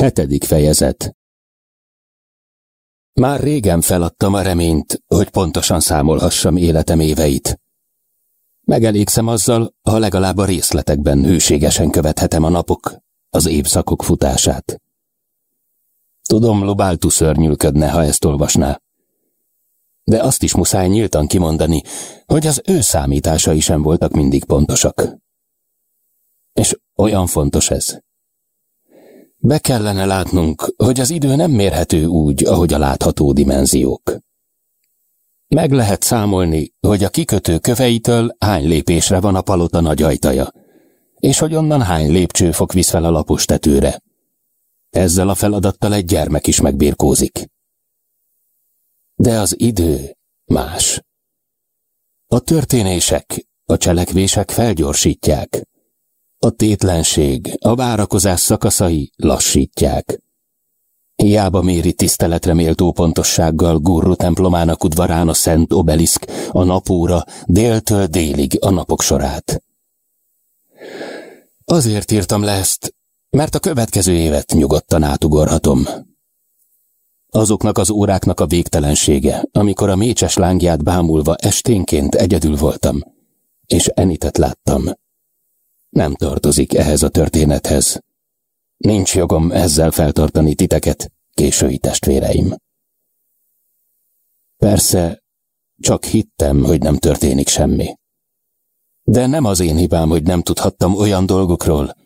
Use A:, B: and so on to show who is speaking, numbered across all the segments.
A: Hetedik fejezet Már régen feladtam a reményt, hogy pontosan számolhassam életem éveit. Megelégszem azzal, ha legalább a részletekben hűségesen követhetem a napok, az évszakok futását. Tudom, Lubáltu szörnyűködne, ha ezt olvasná. De azt is muszáj nyíltan kimondani, hogy az ő számításai sem voltak mindig pontosak. És olyan fontos ez. Be kellene látnunk, hogy az idő nem mérhető úgy, ahogy a látható dimenziók. Meg lehet számolni, hogy a kikötő köveitől hány lépésre van a palota nagy ajtaja, és hogy onnan hány lépcsőfok visz fel a lapos tetőre. Ezzel a feladattal egy gyermek is megbírkózik. De az idő más. A történések, a cselekvések felgyorsítják. A tétlenség, a várakozás szakaszai lassítják. Hiába méri tiszteletre méltó pontossággal Gurru templomának udvarán a Szent Obeliszk, a napóra, déltől délig a napok sorát. Azért írtam le ezt, mert a következő évet nyugodtan átugorhatom. Azoknak az óráknak a végtelensége, amikor a mécses lángját bámulva esténként egyedül voltam, és Enitet láttam. Nem tartozik ehhez a történethez. Nincs jogom ezzel feltartani titeket, késői testvéreim. Persze, csak hittem, hogy nem történik semmi. De nem az én hibám, hogy nem tudhattam olyan dolgokról,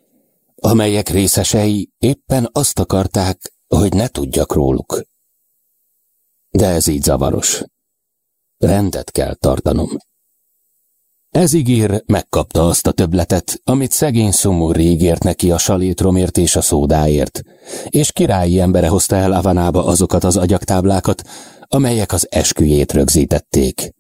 A: amelyek részesei éppen azt akarták, hogy ne tudjak róluk. De ez így zavaros. Rendet kell tartanom. Ez ígér megkapta azt a töbletet, amit szegény szomor ígért neki a salétromért és a szódáért, és királyi embere hozta el Avanába azokat az agyaktáblákat, amelyek az esküjét rögzítették.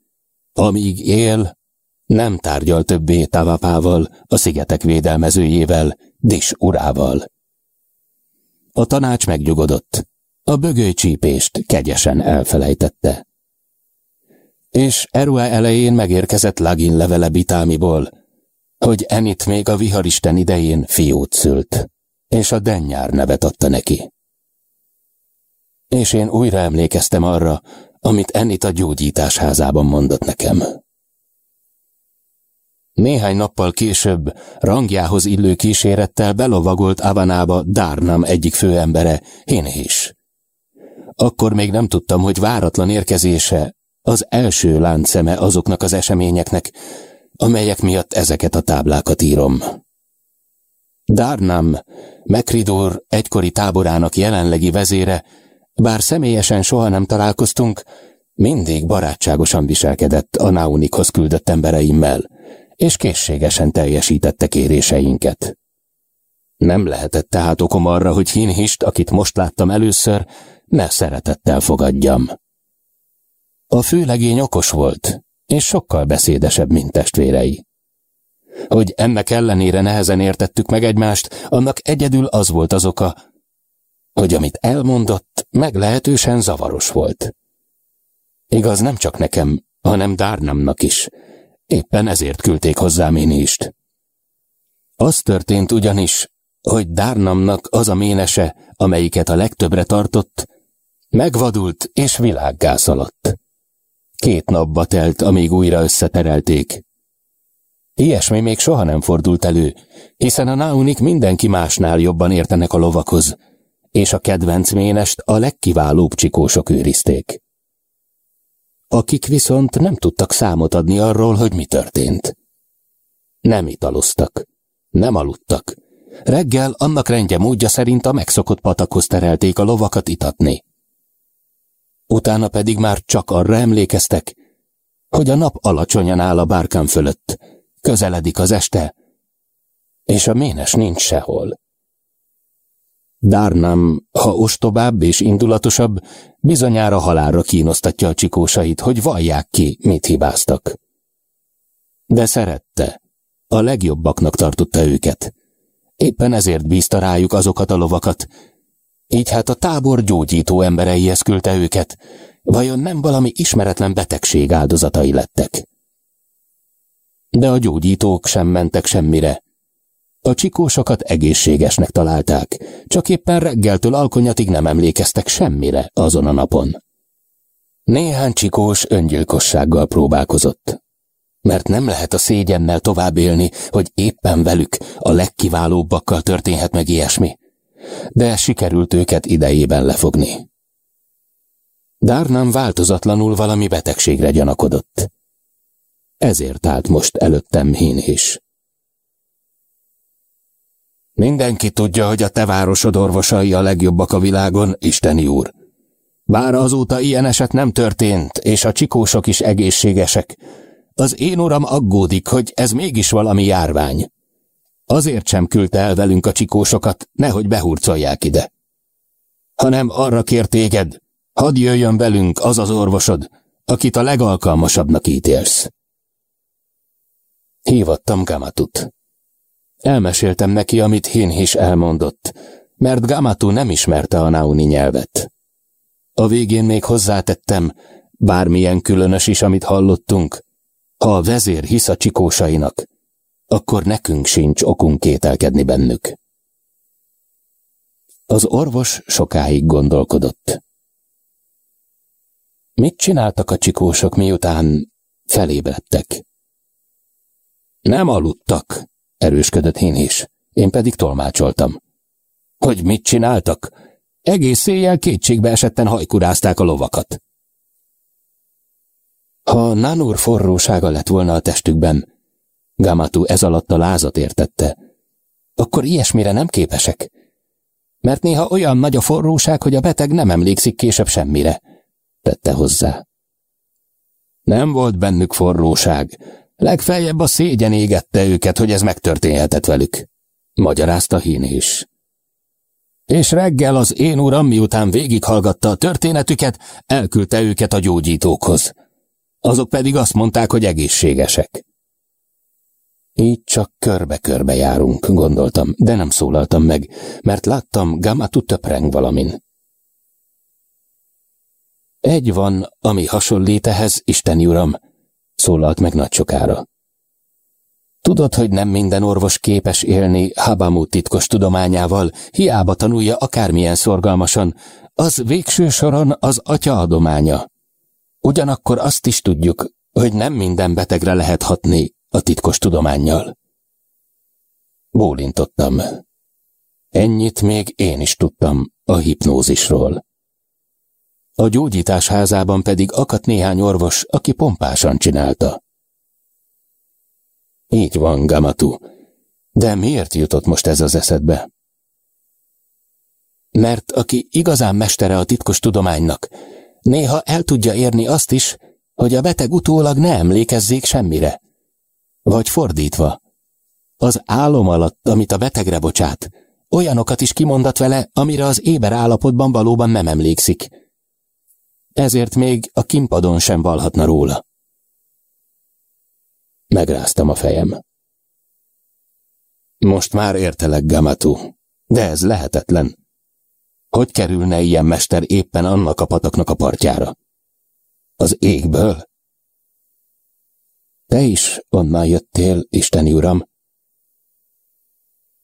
A: Amíg él, nem tárgyal többé Tavapával, a szigetek védelmezőjével, Dis urával. A tanács megnyugodott. A bögőcsípést kegyesen elfelejtette. És Erua elején megérkezett Lagin levele Bitámiból, hogy Enit még a viharisten idején fiút szült, és a Dennyár nevet adta neki. És én újra emlékeztem arra, amit Enit a gyógyítás házában mondott nekem. Néhány nappal később rangjához illő kísérettel belovagolt Avanába Dárnam egyik főembere, Hinhis. Akkor még nem tudtam, hogy váratlan érkezése az első láncszeme azoknak az eseményeknek, amelyek miatt ezeket a táblákat írom. Dárnam, Mekridor egykori táborának jelenlegi vezére, bár személyesen soha nem találkoztunk, mindig barátságosan viselkedett a Naunikhoz küldött embereimmel, és készségesen teljesítette kéréseinket. Nem lehetett tehát okom arra, hogy Hinhist, akit most láttam először, ne szeretettel fogadjam. A főlegény okos volt, és sokkal beszédesebb, mint testvérei. Hogy ennek ellenére nehezen értettük meg egymást, annak egyedül az volt az oka, hogy amit elmondott, meglehetősen zavaros volt. Igaz, nem csak nekem, hanem Dárnamnak is, Éppen ezért küldték hozzám Ménist. Az történt ugyanis, hogy Dárnamnak az a ménese, amelyiket a legtöbbre tartott, megvadult és világgá szaladt. Két napba telt, amíg újra összeterelték. Ilyesmi még soha nem fordult elő, hiszen a náunik mindenki másnál jobban értenek a lovakhoz, és a kedvenc ménest a legkiválóbb csikósok őrizték akik viszont nem tudtak számot adni arról, hogy mi történt. Nem italoztak, nem aludtak. Reggel annak rendje módja szerint a megszokott patakhoz terelték a lovakat itatni. Utána pedig már csak arra emlékeztek, hogy a nap alacsonyan áll a bárkán fölött, közeledik az este, és a ménes nincs sehol. Dárnám, ha ostobább és indulatosabb, bizonyára halálra kínosztatja a csikósait, hogy vallják ki, mit hibáztak. De szerette. A legjobbaknak tartotta őket. Éppen ezért bízta rájuk azokat a lovakat. Így hát a tábor gyógyító embereihez küldte őket. Vajon nem valami ismeretlen betegség áldozatai lettek? De a gyógyítók sem mentek semmire. A csikósokat egészségesnek találták, csak éppen reggeltől alkonyatig nem emlékeztek semmire azon a napon. Néhány csikós öngyilkossággal próbálkozott. Mert nem lehet a szégyennel tovább élni, hogy éppen velük, a legkiválóbbakkal történhet meg ilyesmi. De sikerült őket idejében lefogni. Dárnám változatlanul valami betegségre gyanakodott. Ezért állt most előttem hín is. Mindenki tudja, hogy a te városod orvosai a legjobbak a világon, Isteni úr. Bár azóta ilyen eset nem történt, és a csikósok is egészségesek, az én uram aggódik, hogy ez mégis valami járvány. Azért sem küldte el velünk a csikósokat, nehogy behurcolják ide. Hanem arra kér téged, hadd jöjjön velünk az az orvosod, akit a legalkalmasabbnak ítélsz. Hívattam Gamatut. Elmeséltem neki, amit Hin is elmondott, mert Gamatu nem ismerte a nauni nyelvet. A végén még hozzátettem, bármilyen különös is, amit hallottunk, ha a vezér hisz a csikósainak, akkor nekünk sincs okunk kételkedni bennük. Az orvos sokáig gondolkodott. Mit csináltak a csikósok, miután felébredtek? Nem aludtak, erősködött én is, én pedig tolmácsoltam. Hogy mit csináltak? Egész éjjel kétségbe esetten hajkurázták a lovakat. Ha Nanur forrósága lett volna a testükben, Gamatu ez alatt a lázat értette, akkor ilyesmire nem képesek. Mert néha olyan nagy a forróság, hogy a beteg nem emlékszik később semmire, tette hozzá. Nem volt bennük forróság, legfeljebb a szégyen égette őket, hogy ez megtörténhetett velük, magyarázta Hín is. És reggel az én uram, miután végighallgatta a történetüket, elküldte őket a gyógyítókhoz. Azok pedig azt mondták, hogy egészségesek. Így csak körbe-körbe járunk, gondoltam, de nem szólaltam meg, mert láttam Gamatu töpreng valamin. Egy van, ami hasonlít ehhez, Isteni Uram, szólalt meg nagy sokára. Tudod, hogy nem minden orvos képes élni Habamut titkos tudományával, hiába tanulja akármilyen szorgalmasan, az végső soron az atya adománya. Ugyanakkor azt is tudjuk, hogy nem minden betegre lehet hatni a titkos tudományjal. Bólintottam. Ennyit még én is tudtam a hipnózisról. A gyógyítás házában pedig akadt néhány orvos, aki pompásan csinálta. Így van, Gamatu. De miért jutott most ez az eszedbe? Mert aki igazán mestere a titkos tudománynak, néha el tudja érni azt is, hogy a beteg utólag ne emlékezzék semmire. Vagy fordítva. Az álom alatt, amit a betegre bocsát, olyanokat is kimondat vele, amire az éber állapotban valóban nem emlékszik. Ezért még a kimpadon sem valhatna róla. Megráztam a fejem. Most már értelek, Gamatu, de ez lehetetlen. Hogy kerülne ilyen mester éppen annak a pataknak a partjára? Az égből? Te is onnan jöttél, Isteni Uram.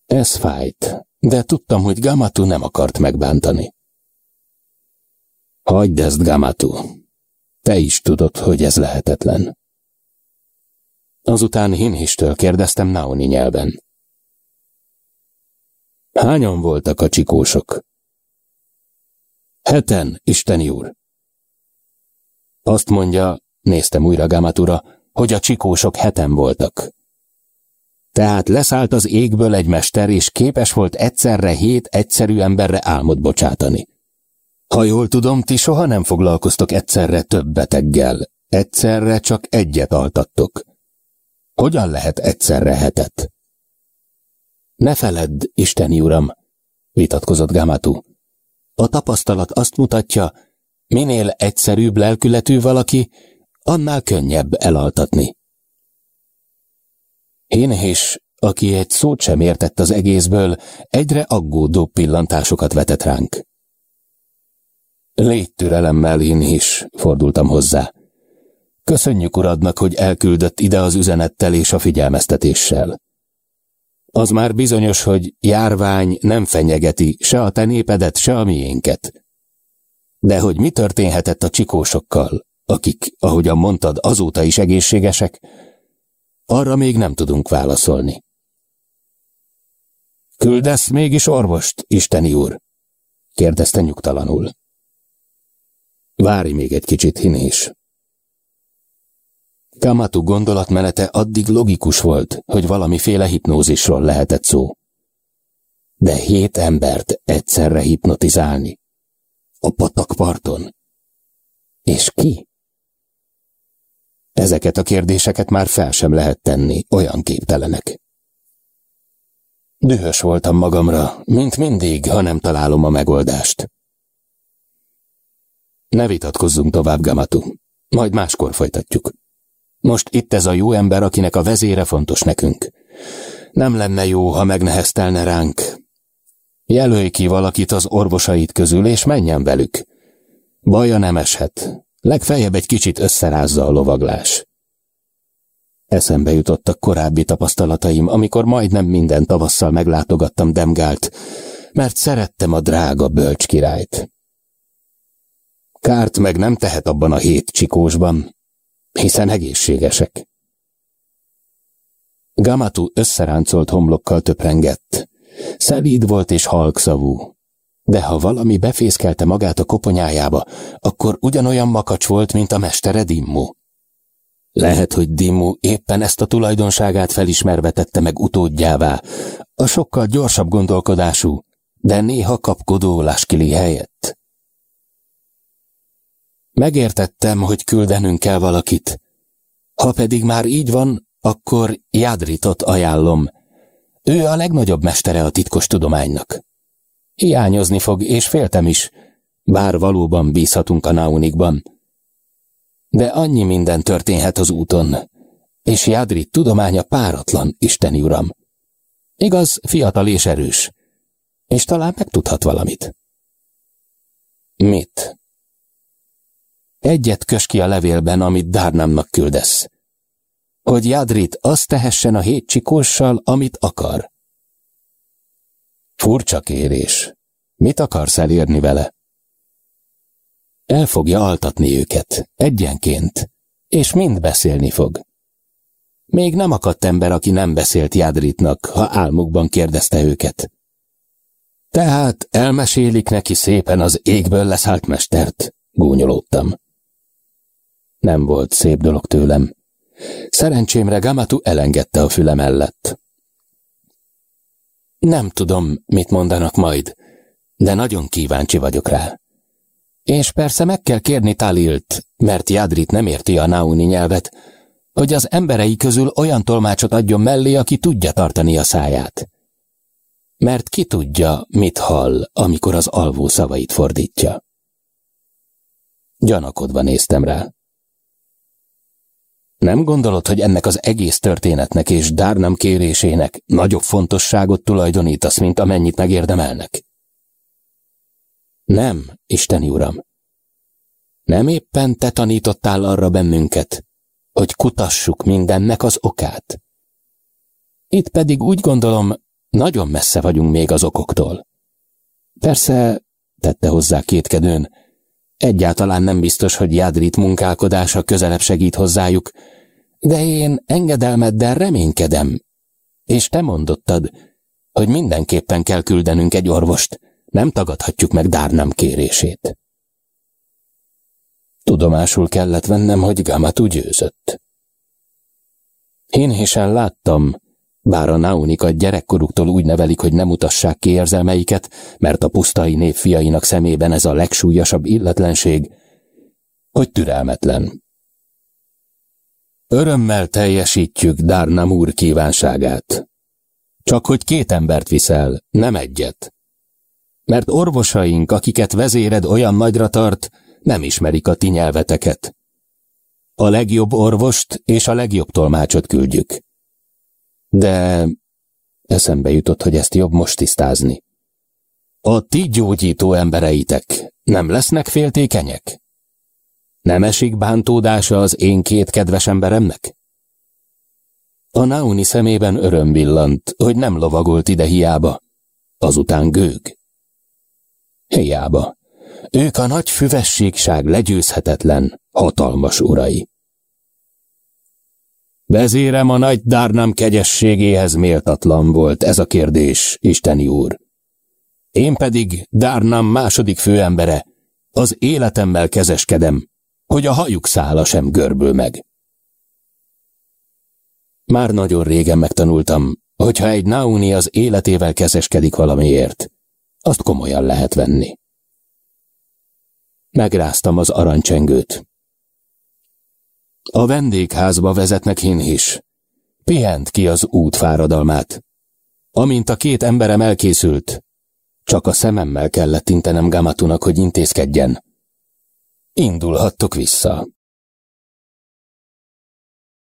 A: Ez fájt, de tudtam, hogy Gamatu nem akart megbántani. Hagyd ezt, Gamatu. Te is tudod, hogy ez lehetetlen. Azután Hinhistől kérdeztem Naoni nyelven. Hányan voltak a csikósok? Heten, Isteni úr. Azt mondja, néztem újra Gamatura, hogy a csikósok heten voltak. Tehát leszállt az égből egy mester, és képes volt egyszerre hét egyszerű emberre álmot bocsátani. Ha jól tudom, ti soha nem foglalkoztok egyszerre több beteggel. Egyszerre csak egyet altattok. Hogyan lehet egyszerre hetet? Ne feledd, Isteni Uram, vitatkozott Gamatu. A tapasztalat azt mutatja, minél egyszerűbb lelkületű valaki, annál könnyebb elaltatni. Én is, aki egy szót sem értett az egészből, egyre aggódóbb pillantásokat vetett ránk. Légy türelemmel, én fordultam hozzá. Köszönjük uradnak, hogy elküldött ide az üzenettel és a figyelmeztetéssel. Az már bizonyos, hogy járvány nem fenyegeti se a te népedet, se a miénket. De hogy mi történhetett a csikósokkal, akik, ahogyan mondtad, azóta is egészségesek, arra még nem tudunk válaszolni. Küldesz mégis orvost, Isteni úr? kérdezte nyugtalanul. Várj még egy kicsit, Hinés. Kamatu gondolatmenete addig logikus volt, hogy valamiféle hipnózisról lehetett szó. De hét embert egyszerre hipnotizálni. A patakparton. És ki? Ezeket a kérdéseket már fel sem lehet tenni, olyan képtelenek. Dühös voltam magamra, mint mindig, ha nem találom a megoldást. Ne vitatkozzunk tovább, Gamatu. Majd máskor folytatjuk. Most itt ez a jó ember, akinek a vezére fontos nekünk. Nem lenne jó, ha megneheztelne ránk. Jelölj ki valakit az orvosait közül, és menjen velük. Baja nem eshet. Legfeljebb egy kicsit összerázza a lovaglás. Eszembe jutottak korábbi tapasztalataim, amikor majdnem minden tavasszal meglátogattam Demgált, mert szerettem a drága bölcs királyt. Kárt meg nem tehet abban a hét csikósban, hiszen egészségesek. Gamatu összeráncolt homlokkal töprengett. Szelíd volt és halkszavú. De ha valami befészkelte magát a koponyájába, akkor ugyanolyan makacs volt, mint a mestere Dimmu. Lehet, hogy Dimmu éppen ezt a tulajdonságát felismerve tette meg utódjává, a sokkal gyorsabb gondolkodású, de néha kapkodó Laskili helyett. Megértettem, hogy küldenünk kell valakit. Ha pedig már így van, akkor Jádritot ajánlom. Ő a legnagyobb mestere a titkos tudománynak. Hiányozni fog, és féltem is, bár valóban bízhatunk a Naunikban. De annyi minden történhet az úton, és Jádrit tudománya páratlan, Isteni Uram. Igaz, fiatal és erős, és talán megtudhat valamit. Mit? Egyet kös ki a levélben, amit Dárnámnak küldesz. Hogy Jadrit azt tehessen a hét csikóssal, amit akar. Furcsa kérés. Mit akarsz elérni vele? El fogja altatni őket, egyenként, és mind beszélni fog. Még nem akadt ember, aki nem beszélt Jadritnak, ha álmukban kérdezte őket. Tehát elmesélik neki szépen az égből leszállt mestert, gúnyolódtam. Nem volt szép dolog tőlem. Szerencsémre Gamatu elengedte a füle mellett. Nem tudom, mit mondanak majd, de nagyon kíváncsi vagyok rá. És persze meg kell kérni Talilt, mert Jadrit nem érti a Nauni nyelvet, hogy az emberei közül olyan tolmácsot adjon mellé, aki tudja tartani a száját. Mert ki tudja, mit hall, amikor az alvó szavait fordítja. Gyanakodva néztem rá. Nem gondolod, hogy ennek az egész történetnek és Dárnam kérésének nagyobb fontosságot tulajdonítasz, mint amennyit megérdemelnek? Nem, Isteni Uram. Nem éppen te tanítottál arra bennünket, hogy kutassuk mindennek az okát. Itt pedig úgy gondolom, nagyon messze vagyunk még az okoktól. Persze, tette hozzá kétkedőn, Egyáltalán nem biztos, hogy Jadrit munkálkodása közelebb segít hozzájuk, de én engedelmeddel reménykedem. És te mondottad, hogy mindenképpen kell küldenünk egy orvost, nem tagadhatjuk meg Dárnam kérését. Tudomásul kellett vennem, hogy Gamatu győzött. Hinhésen láttam, bár a naunikat gyerekkoruktól úgy nevelik, hogy nem mutassák ki érzelmeiket, mert a pusztai nép fiainak szemében ez a legsúlyosabb illetlenség, hogy türelmetlen. Örömmel teljesítjük Darnam úr kívánságát. Csak hogy két embert viszel, nem egyet. Mert orvosaink, akiket vezéred olyan nagyra tart, nem ismerik a ti nyelveteket. A legjobb orvost és a legjobb tolmácsot küldjük. De eszembe jutott, hogy ezt jobb most tisztázni. A ti gyógyító embereitek nem lesznek féltékenyek? Nem esik bántódása az én két kedves emberemnek? A Nauni szemében öröm villant, hogy nem lovagolt ide hiába. Azután gőg. Hiába. Ők a nagy füvességság legyőzhetetlen, hatalmas urai. Vezérem a nagy Dárnam kegyességéhez méltatlan volt ez a kérdés, Isteni úr. Én pedig Dárnam második főembere, az életemmel kezeskedem, hogy a hajuk szála sem görbül meg. Már nagyon régen megtanultam, hogyha egy Nauni az életével kezeskedik valamiért, azt komolyan lehet venni. Megráztam az aranycsengőt. A vendégházba vezetnek is. Pihent ki az út fáradalmát. Amint a két emberem elkészült, csak a szememmel kellett intenem Gamatunak, hogy intézkedjen. Indulhattok vissza.